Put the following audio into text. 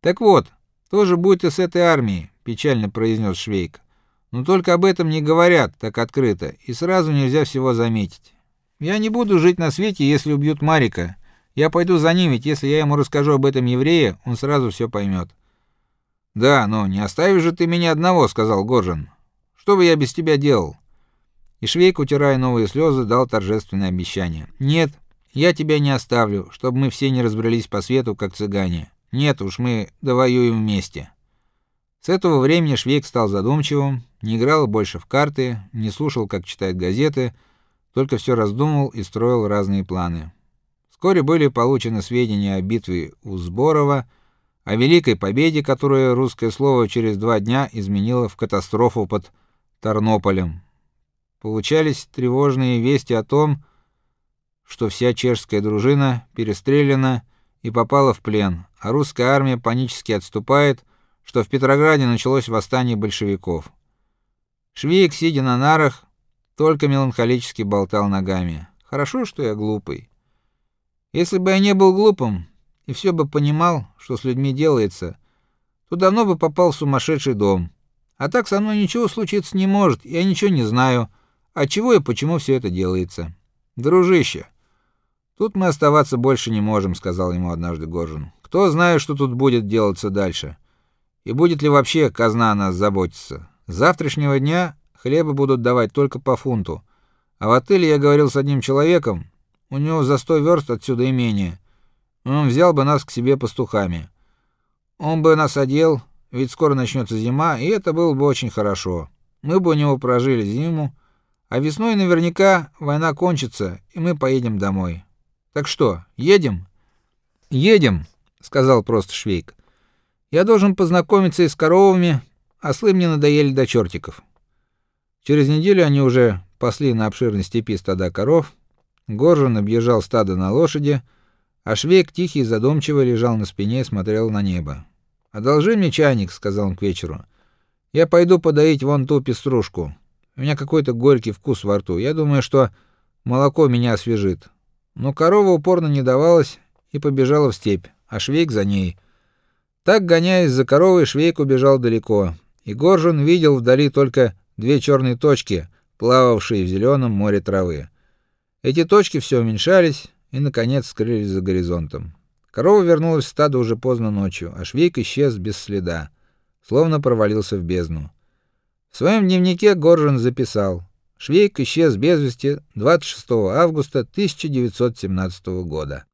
Так вот, тоже будет и с этой армией, печально произнес Швейк. Но только об этом не говорят так открыто, и сразу нельзя всего заметить. Я не буду жить на свете, если убьют Марика. Я пойду за ним, ведь если я ему расскажу об этом еврее, он сразу все поймет. Да, но не оставишь же ты меня одного, сказал Горжин. Что бы я без тебя делал? И Швейк, утирая новые слезы, дал торжественное обещание. Нет, я тебя не оставлю, чтобы мы все не разбрелись по свету как цыгане. Нет уж, мы довоюем вместе. С этого времени Швейк стал задумчивым, не играл больше в карты, не слушал, как читает газеты, только все раздумывал и строил разные планы. Вскоре были получены сведения о битве у Сборова, о великой победе, которую русское слово через два дня изменило в катастрофу под Тарнополем. Получались тревожные вести о том, что вся чешская дружина перестреляна и попала в плен, а русская армия панически отступает, что в Петрограде началось восстание большевиков. Швейк, сидя на нарах, только меланхолически болтал ногами. Хорошо, что я глупый. Если бы я не был глупым и все бы понимал, что с людьми делается, то давно бы попал в сумасшедший дом. А так со мной ничего случиться не может, я ничего не знаю, от чего и почему все это делается. Дружище, тут мы оставаться больше не можем, сказал ему однажды Горжин. Кто знает, что тут будет делаться дальше? И будет ли вообще казна о нас заботиться? С завтрашнего дня Хлеба будут давать только по фунту. А в отеле я говорил с одним человеком, у него за сто верст отсюда имение. Он взял бы нас к себе пастухами. Он бы нас одел, ведь скоро начнется зима, и это было бы очень хорошо. Мы бы у него прожили зиму, а весной наверняка война кончится, и мы поедем домой. Так что, едем? Едем, сказал просто Швейк. Я должен познакомиться и с коровами, а слы мне надоели до чертиков. Через неделю они уже пасли на обширной степи стада коров. Горжин объезжал стадо на лошади, а Швейк тихий и задумчиво лежал на спине и смотрел на небо. "Одолжи мне чайник", сказал он к вечеру. "Я пойду подоить вон ту пеструшку. У меня какой-то горький вкус во рту. Я думаю, что молоко меня освежит". Но корова упорно не давалась и побежала в степь, а Швейк за ней. Так гоняясь за коровой, Швейк убежал далеко, и Горжин видел вдали только две черные точки, плававшие в зеленом море травы. Эти точки все уменьшались и наконец скрылись за горизонтом. Корова вернулась в стадо уже поздно ночью, а Швейк исчез без следа, словно провалился в бездну. В своем дневнике Горжин записал: Швейк исчез без вести 26 августа 1917 года.